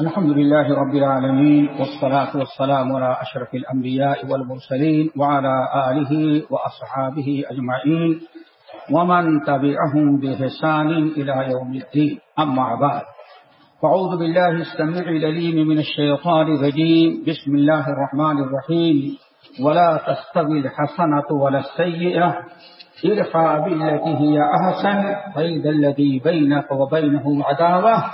الحمد لله رب العالمين، والصلاة والسلام على أشرف الأنبياء والمرسلين وعلى آله وأصحابه أجمعين، ومن تبعهم بحسان إلى يوم الدين. أما بعد فعوذ بالله السميع الأليم من الشيطان الرجيم. بسم الله الرحمن الرحيم. ولا تستوي الحسنة ولا السيئة. ارفع بالتي هي أحسن فإذا الذي بينك وبينه عداوة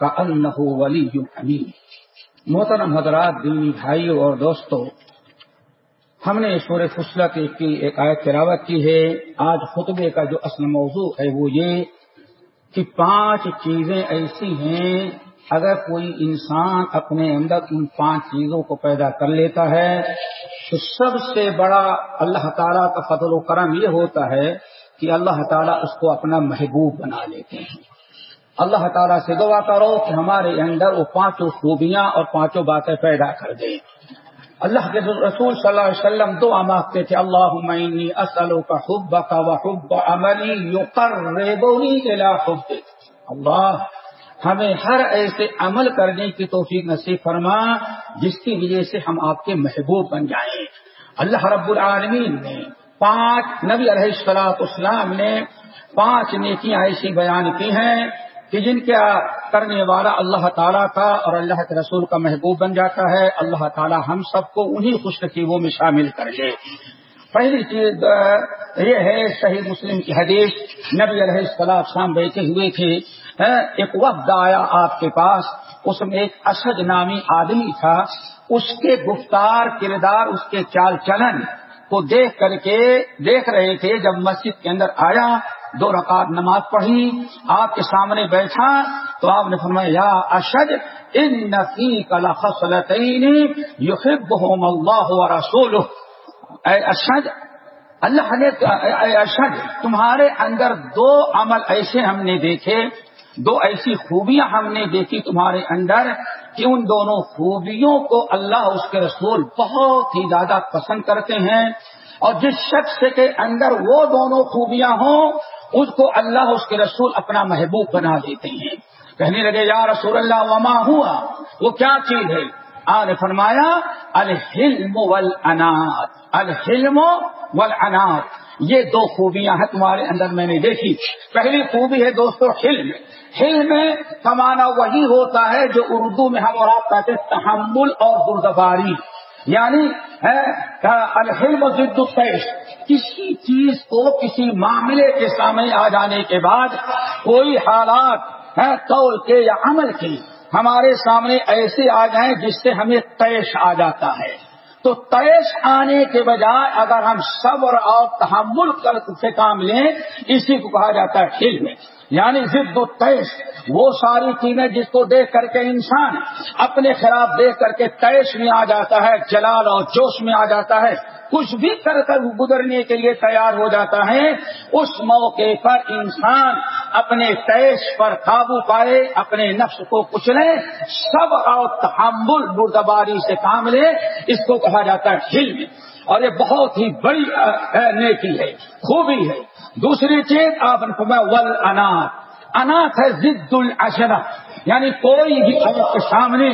كأنه ولي حميد محترم حضرات، دینی بھائی اور دوستو، ہم نے سور فصلت کی ایک آیت تلاوت کی ہے۔ آج خطبے کا جو اصل موضوع ہے وہ یہ کہ پانچ چیزیں ایسی ہیں، اگر کوئی انسان اپنے اندر ان پانچ چیزوں کو پیدا کر لیتا ہے تو سب سے بڑا اللہ تعالیٰ کا فضل و کرم یہ ہوتا ہے کہ اللہ تعالیٰ اس کو اپنا محبوب بنا لیتے ہیں۔ اللہ تعالیٰ سے دعا کرو کہ ہمارے اندر وہ پانچوں خوبیاں اور پانچوں باتیں پیدا کر دیں اللہ کے رسول صلی اللہ علیہ وسلم دعا مانگتے تھے اللہ عمنی اصل کا حب کا حب عملی یو کر حب اللہ، ہمیں ہر ایسے عمل کرنے کی توفیق نصیب فرما، جس کی وجہ سے ہم آپ کے محبوب بن جائیں۔ اللہ رب العالمین نے پانچ نبی علیہ السلاط اسلام نے پانچ نیکیاں ایسی بیان کی ہیں کہ جن کے کرنے والا اللہ تعالیٰ کا اور اللہ کے رسول کا محبوب بن جاتا ہے۔ اللہ تعالیٰ ہم سب کو انہی خوش نصیبوں میں شامل کر لے۔ پہلی چیز یہ ہے صحیح مسلم کی حدیث۔ نبی علیہ السلام شام بیٹھے ہوئے تھے ایک وقت آیا آپ کے پاس، اس میں ایک اشد نامی آدمی تھا۔ اس کے گفتار کردار، اس کے چال چلن کو دیکھ کر کے دیکھ رہے تھے جب مسجد کے اندر آیا، دو رکعت نماز پڑھی، آپ کے سامنے بیٹھا تو آپ نے فرمایا، یا اشد، ان نفی کلا فصلتین یحبہم اللہ و رسول اے اشد، اللہ نے اے اشد، تمہارے اندر دو عمل ایسے ہم نے دیکھے دو ایسی خوبیاں ہم نے دیکھی تمہارے اندر کہ ان دونوں خوبیوں کو اللہ اس کے رسول بہت ہی زیادہ پسند کرتے ہیں اور جس شخص کے اندر وہ دونوں خوبیاں ہوں، اس کو اللہ اس کے رسول اپنا محبوب بنا دیتے ہیں۔ کہنے لگے، یا رسول اللہ، وما ہوا؟ وہ کیا چیز ہے؟ آج فرمایا، الحلم والانات۔ الحلم والانات۔ یہ دو خوبیاں ہیں تمہارے اندر میں نے دیکھی۔ پہلی خوبی ہے دوستو حلم۔ حلم کا معنی وہی ہوتا ہے جو اردو میں ہم اور آپ کہتے ہیں تحمل اور بردباری یعنی الحلم ضد الفیش کسی چیز کو کسی معاملے کے سامنے آ جانے کے بعد کوئی حالات قول کے یا عمل کے ہمارے سامنے ایسے آ جائیں جس سے ہمیں تیش آ جاتا ہے۔ تو تیش آنے کے بجائے اگر ہم صبر اور تحمل کر سے کام لیں، اسی کو کہا جاتا ہے حلم یعنی ضد و تیش۔ وہ ساری چیزیں جس کو دیکھ کر کے انسان اپنے خلاف دیکھ کر کے تیش میں آ جاتا ہے، جلال اور جوش میں آ جاتا ہے۔ کچھ بھی کر کر گزرنے کے لیے تیار ہو جاتا ہے، اس موقع پر انسان اپنے تیش پر قابو پائے، اپنے نفس کو کچلے، سب اور تحمل بردباری سے کام لے، اس کو کہا جاتا ہے حلم۔ اور یہ بہت ہی بڑی نیکی ہے، خوبی ہے۔ دوسری چیز آپ نے ول اناج اناتھ ہے ضد الشرا یعنی کوئی بھی آپ کے سامنے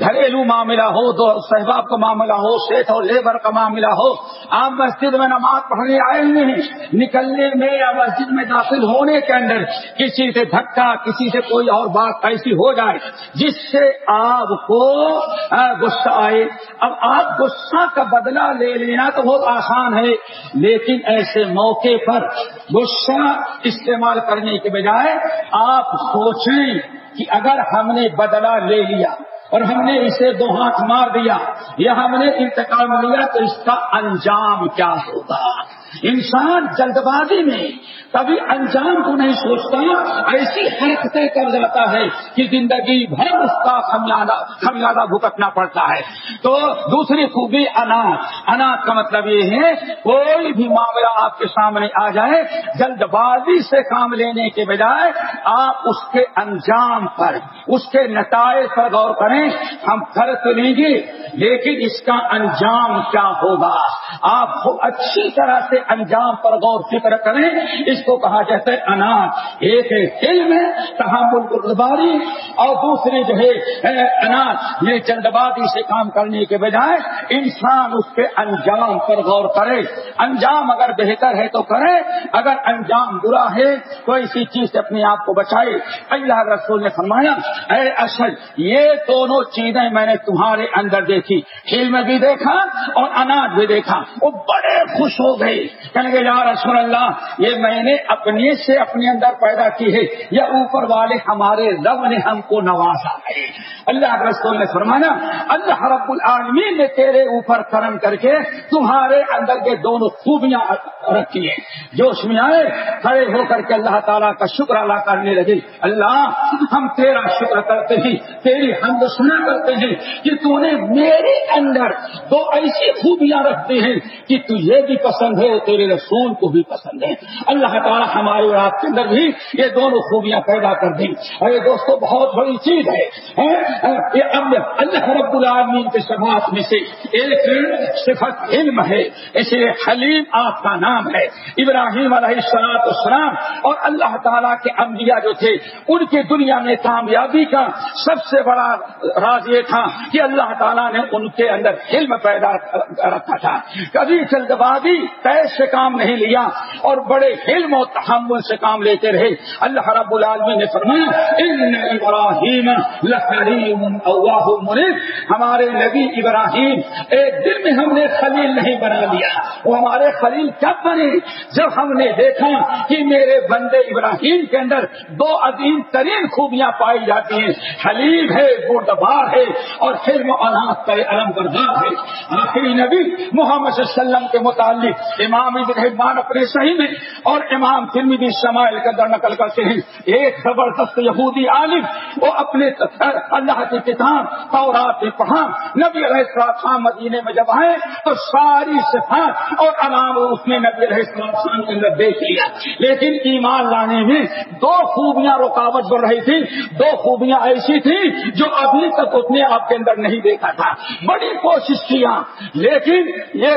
گھریلو معاملہ ہو، دو صحباب کا معاملہ ہو سیٹ ہو لیبر کا معاملہ ہو، آپ مسجد میں نماز پڑھنے آئے ہوئے ہیں، نکلنے میں یا مسجد میں داخل ہونے کے اندر کسی سے دھکا، کسی سے کوئی اور بات ایسی ہو جائے جس سے آپ کو غصہ آئے۔ اب آپ غصہ کا بدلہ لے لینا تو بہت آسان ہے، لیکن ایسے موقع پر غصہ استعمال کرنے کے بجائے آپ سوچیں۔ کہ اگر ہم نے بدلہ لے لیا اور ہم نے اسے دو ہاتھ مار دیا یا ہم نے انتقام لیا تو اس کا انجام کیا ہوگا؟ انسان جلد بازی میں کبھی انجام کو نہیں سوچتا، ایسی حرکتیں کر جاتا ہے کہ زندگی بھر اس کا خمیادہ بھگتنا پڑتا ہے۔ تو دوسری خوبی اناج اناج کا مطلب یہ ہے، کوئی بھی معاملہ آپ کے سامنے آ جائے جلد بازی سے کام لینے کے بجائے آپ اس کے انجام پر، اس کے نتائج پر غور کریں، ہم کر تو لیں گے، لیکن اس کا انجام کیا ہوگا؟ آپ اچھی طرح سے انجام پر غور فکر کریں۔ اس کو کہا جاتا ہے اناج۔ ایک علم ہے، تحمل گردباری اور دوسری جو ہے اناج، یہ چند بادی سے کام کرنے کے بجائے انسان اس کے انجام پر غور کرے۔ انجام اگر بہتر ہے تو کرے، اگر انجام برا ہے تو اسی چیز سے اپنے آپ کو بچائے۔ اللہ رسول نے فرمایا، اے اصل یہ دونوں چیزیں میں نے تمہارے اندر دیکھی۔ علم بھی دیکھا اور اناج بھی دیکھا۔ وہ بڑے خوش ہو گئے۔ کہیں گے یا رسول اللہ، یہ میں نے اپنے سے اپنے اندر پیدا کی ہے، یا اوپر والے ہمارے رب نے ہم کو نوازا ہے۔ اللہ رسول نے فرمانا اللہ رب العالمین نے تیرے اوپر کرم کر کے تمہارے اندر کے دونوں خوبیاں رکھی ہیں۔ جوش میں آئے، کھڑے ہو کر کے اللہ تعالیٰ کا شکر ادا کرنے لگے۔ اللہ، ہم تیرا شکر کرتے ہیں، تیری ہم سنا کرتے ہیں کہ تو نے میرے اندر دو ایسی خوبیاں رکھتے ہیں کہ تجھے بھی پسند ہے تیرے رسول کو بھی پسند ہے اللہ تعالیٰ ہمارے اور آپ کے اندر بھی یہ دونوں خوبیاں پیدا کر دیں۔ اور یہ دوستوں بہت بڑی چیز ہے۔ یہ اب اللہ رب العالمین کے سماج میں سے ایک صفت علم ہے۔ اس لیے حلیم آپ کا نام ہے۔ ابراہیم علیہ السلاط اسلام اور اللہ تعالیٰ کے انبیاء جو تھے، ان کی دنیا میں کامیابی کا سب سے بڑا راز یہ تھا کہ اللہ تعالیٰ نے ان کے اندر علم پیدا رکھا تھا۔ کبھی جلد بازی سے کام نہیں لیا اور بڑے علم و تحمل سے کام لیتے رہے۔ اللہ رب العالمین نے فرمایا، ان ابراہیم اللہ منیب ہمارے نبی ابراہیم، ایک دن میں ہم نے خلیل نہیں بنا لیا۔ وہ ہمارے خلیل کب بنے؟ جب ہم نے دیکھا کہ میرے بندے ابراہیم کے اندر دو عظیم ترین خوبیاں پائی جاتی ہیں۔ حلیب ہے، بردبار ہے اور علم و اناج علم بردار ہے۔ آخری نبی محمد صلی اللہ علیہ وسلم کے متعلق امام ابن اپنے صحیح میں اور امام فلمی شمائل کا در نقل کرتے ہیں۔ ایک زبردست یہودی عالم، وہ اپنے اللہ کی کتاب اور پڑھا۔ نبی علیہ السلام مدینے میں جب آئے تو ساری صفات اور علام اس نے نبی علیہ السلام کے اندر دیکھ لیا۔ لیکن ایمان لانے میں دو خوبیاں رکاوٹ بڑھ رہی تھی دو خوبیاں ایسی تھی جو ابھی تک اس نے آپ کے اندر نہیں دیکھا تھا۔ بڑی کوشش کیا، لیکن یہ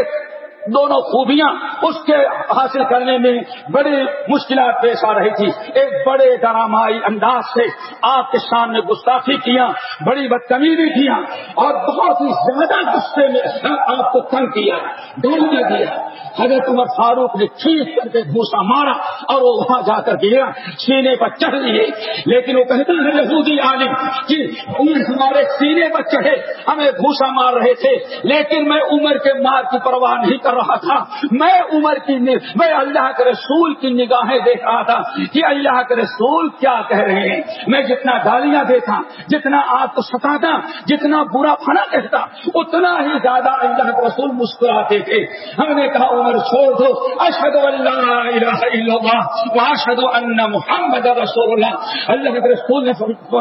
دونوں خوبیاں اس کے حاصل کرنے میں بڑی مشکلات پیش آ رہی تھی۔ ایک بڑے ڈرامائی انداز سے آپ کے سامنے گستاخی کیا بڑی بدتمیزی کیا اور بہت ہی زیادہ غصے میں آپ کو تنگ کیا ڈالنا دیا۔ حضرت عمر فاروق نے کھینچ کر کے گھوسا مارا اور وہ وہاں جا کر گیا، سینے پر چڑھ لیے۔ لیکن وہ کہتا ہے، یہودی عالم کہ عمر ہمارے سینے پر چڑھے، ہمیں گھوسا مار رہے تھے، لیکن میں عمر کے مار کی پرواہ نہیں کر رہا تھا۔ میں عمر کی میں اللہ کے رسول کی نگاہیں دیکھ رہا تھا۔ کہ اللہ کے رسول کیا کہہ رہے ہیں؟ میں جتنا گالیاں دیتا، جتنا آپ کو ستاتا، جتنا برا فنا کہتا، اتنا ہی زیادہ اللہ کے رسول مسکراتے تھے۔ ہم نے کہا، عمر چھوڑ دو۔ اشد اللہ اشد ان محمد رسول اللہ۔ اللہ کے رسول نے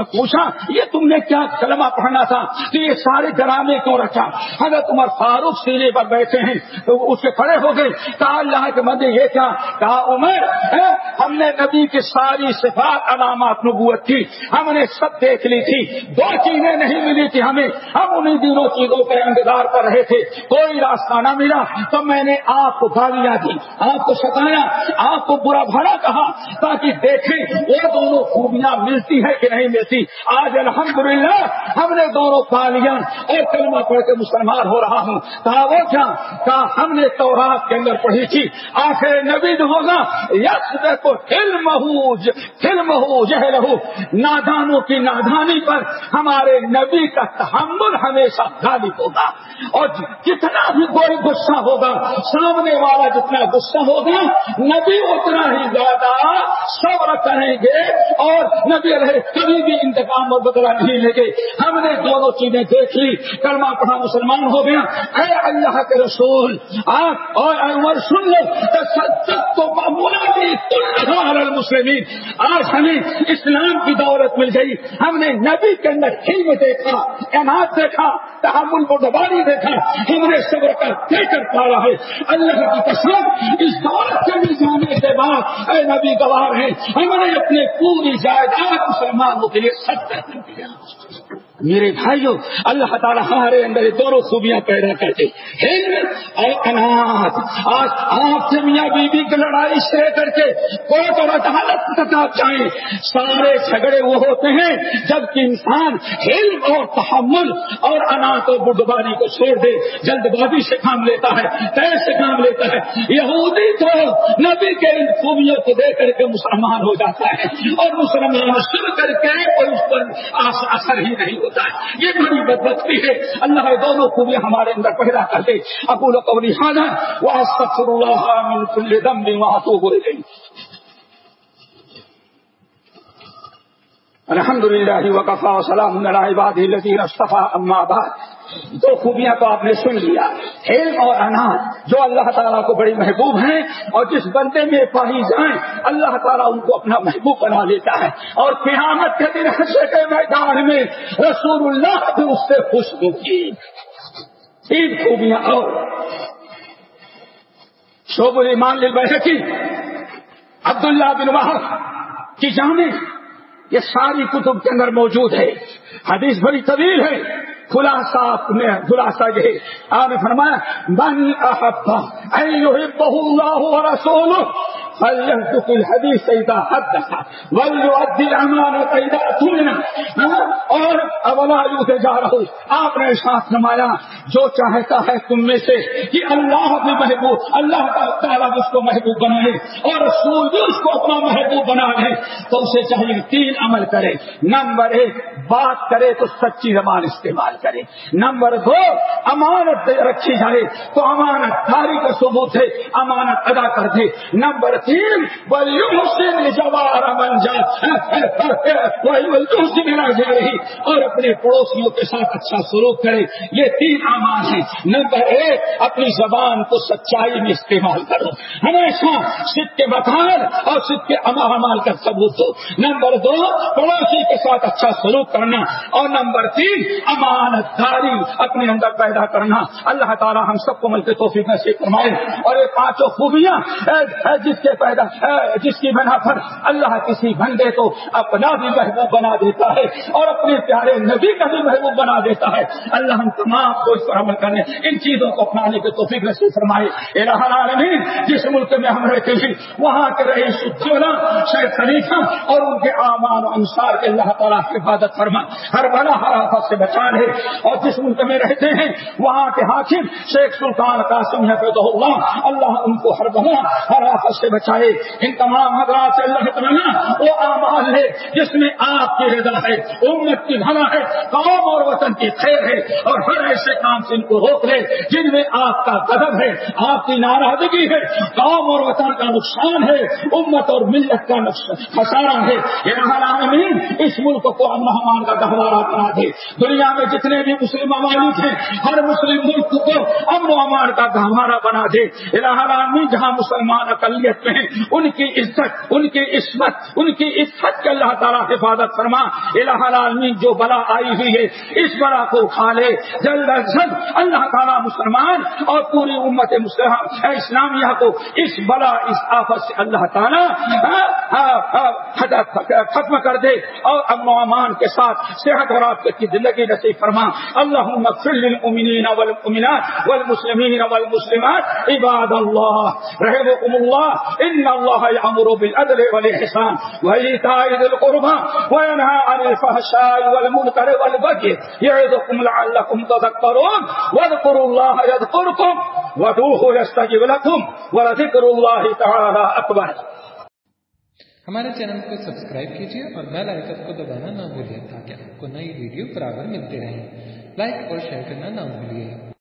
پوچھا، یہ تم نے کیا کلمہ پڑھنا تھا؟ کہ یہ سارے ڈرامے کیوں رکھا؟ حضرت عمر فاروق سینے پر بیٹھے ہیں۔ تو اس کے کھڑے ہو گئے۔ کہا اللہ کے مندر یہ کیا؟ کہا، عمر ہم نے نبی کی ساری صفات، علامات، نبوت کی، ہم نے سب دیکھ لی تھی۔ دو چیزیں نہیں ملی تھی ہمیں۔ ہم انہیں دنوں چیزوں کے انتظار پر رہے تھے۔ کوئی راستہ نہ ملا۔ تو میں نے آپ کو گالیاں دی، آپ کو ستایا، آپ کو برا بھرا کہا، تاکہ دیکھیں وہ دونوں خوبیاں ملتی ہے کہ نہیں ملتی۔ آج الحمدللہ ہم نے دونوں پا لیا اور کلمہ پڑھ کے مسلمان ہو رہا ہوں۔ کہا، وہ کیا؟ کہا، ہم نے تو رات کے اندر پڑھی تھی۔ آخر نبی ہوگا یس کو فلم فلم ہو جہل ہو نادانوں کی نادانی پر ہمارے نبی کا تحمل ہمیشہ غالب ہوگا۔ اور جتنا بھی کوئی غصہ ہوگا، سامنے والا جتنا غصہ ہوگا، نبی اتنا ہی زیادہ صبر کریں گے۔ اور نبی رہے کبھی بھی انتقام اور بدلا نہیں لیں گے۔ ہم نے دونوں چیزیں دیکھ لی۔ کرما پڑھا مسلمان ہو گیا۔ اے اللہ کے رسول اور عمر سن لو تو مسلمین آج ہمیں اسلام کی دولت مل گئی۔ ہم نے نبی کے اندر علم دیکھا اناج دیکھا، تحمل کو دبانی دیکھا ہم نے صبر کر طے کر پایا ہے۔ اللہ کی قسم اس دولت کے مل جانے کے بعد اے نبی گوار ہیں ہم نے اپنے پوری جائیداد مسلمانوں کے لیے سب کر دیا میرے بھائیوں اللہ تعالیٰ ہمارے اندر دونوں خوبیاں پیدا کرتے اور اناج، آج آپ سے میاں بیوی کی لڑائی سے کر کے کوئی اور عدالت تک آپ جائیں۔ سارے جھگڑے وہ ہوتے ہیں جبکہ انسان علم اور تحمل اور اناج اور بردبانی کو چھوڑ دے، جلد بازی سے کام لیتا ہے، طے سے کام لیتا ہے۔ یہودی تو نبی کے ان خوبیوں کو دے کر کے مسلمان ہو جاتا ہے اور مسلمان سن کر کے کوئی اس پر اثر ہی نہیں ہوتا۔ ہے۔ یہ بڑی بدبختی ہے۔ اللہ دونوں خوبیاں ہمارے اندر پیدا کر دے۔ ابو لقوری خانہ وہ سفر اللہ من کل دم بھی وہاں تو ہو گئی الحمد للہ وقفا وسلام عباد الذین اصطفى اما بعد۔ دو خوبیاں تو آپ نے سن لیا۔ علم اور اناج جو اللہ تعالیٰ کو بڑی محبوب ہیں اور جس بندے میں پائی جائیں، اللہ تعالیٰ ان کو اپنا محبوب بنا لیتا ہے۔ اور قیامت کے دن حشر کے میدان میں رسول اللہ بھی اس سے خوش ہوگی۔ تین خوبیاں اور۔ شعب المان للبیحقی عبداللہ بن وحف کی جامع یہ ساری کتب کے اندر موجود ہے۔ حدیث بڑی طویل ہے۔ خلاصہ نے خلاصہ یہ آپ نے فرمایا من احبا بہو اللہ رسول الحدیث سیدا حد ولدی امانت اور اولا جا رہا ہوں آپ نے ساتھ نمایا جو چاہتا ہے تم میں سے کہ اللہ بھی محبوب، اللہ تعالیٰ اس کو محبوب بنائے اور رسول بھی اس کو اپنا محبوب بنا لے تو اسے چاہیے تین عمل کرے۔ نمبر ایک، بات کرے تو سچی زبان استعمال کرے۔ نمبر دو، امانت رکھی جائے تو امانت داری کا ثبوت ہے، امانت ادا کر دے۔ نمبر تین سے جوار بن جا رہی اور اپنے پڑوسیوں کے ساتھ اچھا سلوک کرے. یہ تین امان ہیں. نمبر ایک، اپنی زبان کو سچائی میں استعمال کرو. ہمیشہ سکھ کے مکان اور سکھ کے امال کا ثبوت ہو. نمبر دو، پڑوسی کے ساتھ اچھا سلوک کرنا. اور نمبر تین امانت داری اپنے اندر پیدا کرنا. اللہ تعالیٰ ہم سب کو مل کے توفیق میں سے فرمائے. اور یہ پانچوں خوبیاں جس کے پیدا جس کی بنا پر اللہ کسی بندے کو اپنا بھی محبوب بنا دیتا ہے اور اپنے پیارے نبی کا بھی محبوب بنا دیتا ہے۔ اللہ ہم تمام کو اس پر عمل کرنے، ان چیزوں کو اپنانے کے توفیق سے فرمائے۔ العالمین، جس ملک میں ہم رہتے ہیں، وہاں کے رہے شیخ خلیفہ اور ان کے امان و انصار کے اللہ تعالیٰ حفاظت فرما۔ ہر بنا ہر آفت سے بچا ہے اور جس ملک میں رہتے ہیں، وہاں کے حاکم، شیخ سلطان قاسم ہے اللہ اللہ ان کو ہر بنا ہر آفت سے بچا بچائے ان تمام حضرات سے اللہ تعالیٰ وہ اعمال ہے، جس میں آپ کی رضا ہے، امت کی بھلا ہے، قوم اور وطن کی خیر ہے، اور ہر ایسے کام سے ان کو روک لے، جن میں آپ کا قدم ہے، آپ کی ناراضگی ہے، قوم اور وطن کا نقصان ہے، امت اور ملت کا خسارا ہے۔ یہ العالمین، اس ملک کو امن کا گہوارہ بنا دے۔ دنیا میں جتنے بھی مسلم ممالک ہیں، ہر مسلم ملک کو امن و امان کا گہوارہ بنا دے۔ العالمین، جہاں مسلمان اقلیت میں ہیں۔ ان کی عزت، ان کی عصمت، ان کی عزت کے اللہ تعالیٰ حفاظت فرما۔ الہ العالمین، جو بلا آئی ہوئی ہے، اس بلا کو اٹھا لے۔ جلد از جلد اللہ تعالیٰ مسلمان اور پوری امت اسلامیہ کو اس بلا، اس آفت سے اللہ تعالیٰ ہاں، ہاں، ہاں۔ ختم کر دے اور امن و امان کے ساتھ صحت اور آپ کی زندگی نصیب فرما۔ اللہ للمؤمنین والمؤمنات والمسلمین والمسلمات۔ عباد اللہ رحمكم اللہ۔ ان اللہ یامر بالعدل والاحسان۔ وایتاء ذی القربى وینهى عن الفحشاء والمنکر والبغي یعظکم لعلکم تذکرون۔ واذکروا اللہ یذکرکم۔ ودعوه یستجب لكم ولذکر اللہ تعالی اکبر۔ ہمارے چینل کو سبسکرائب کیجیے اور بیل آئکن کو دبانا نہ بھولیے تاکہ آپ کو نئی ویڈیو برابر ملتے رہیں۔ لائک اور شیئر کرنا نہ بھولیے